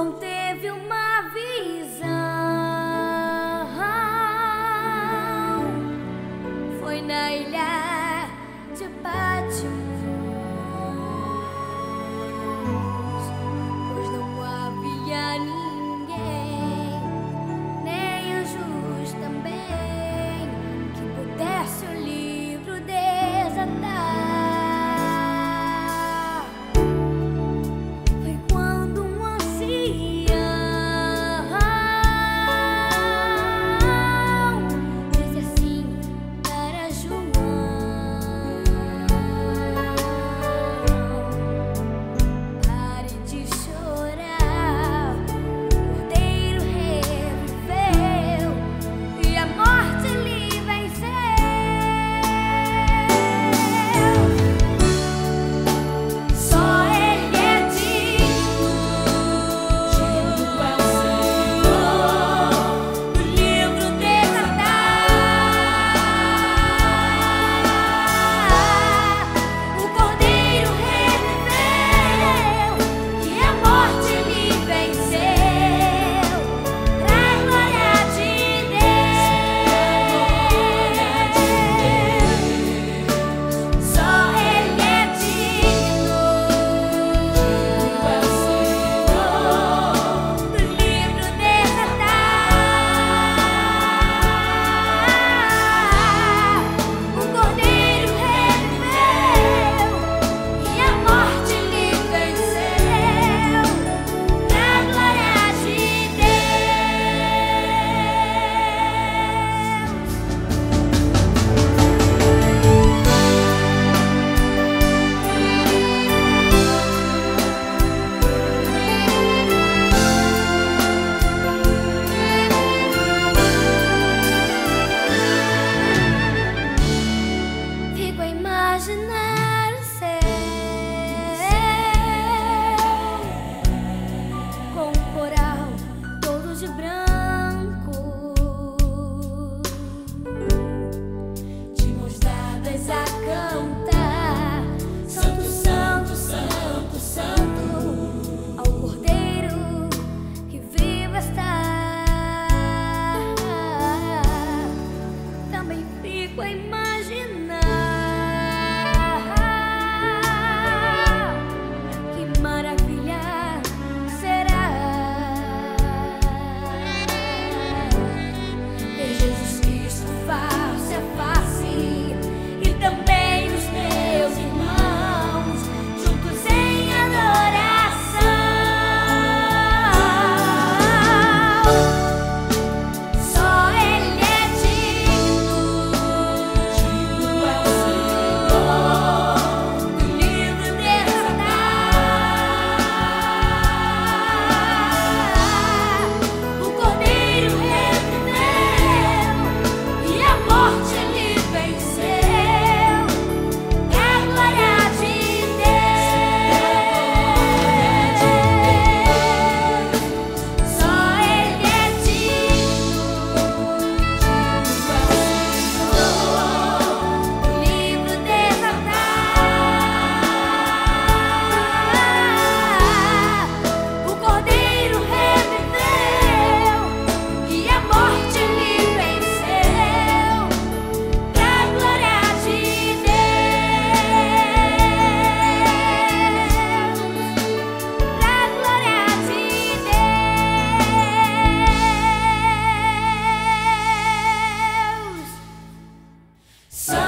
conteve o uma foi imaginar. So